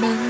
mình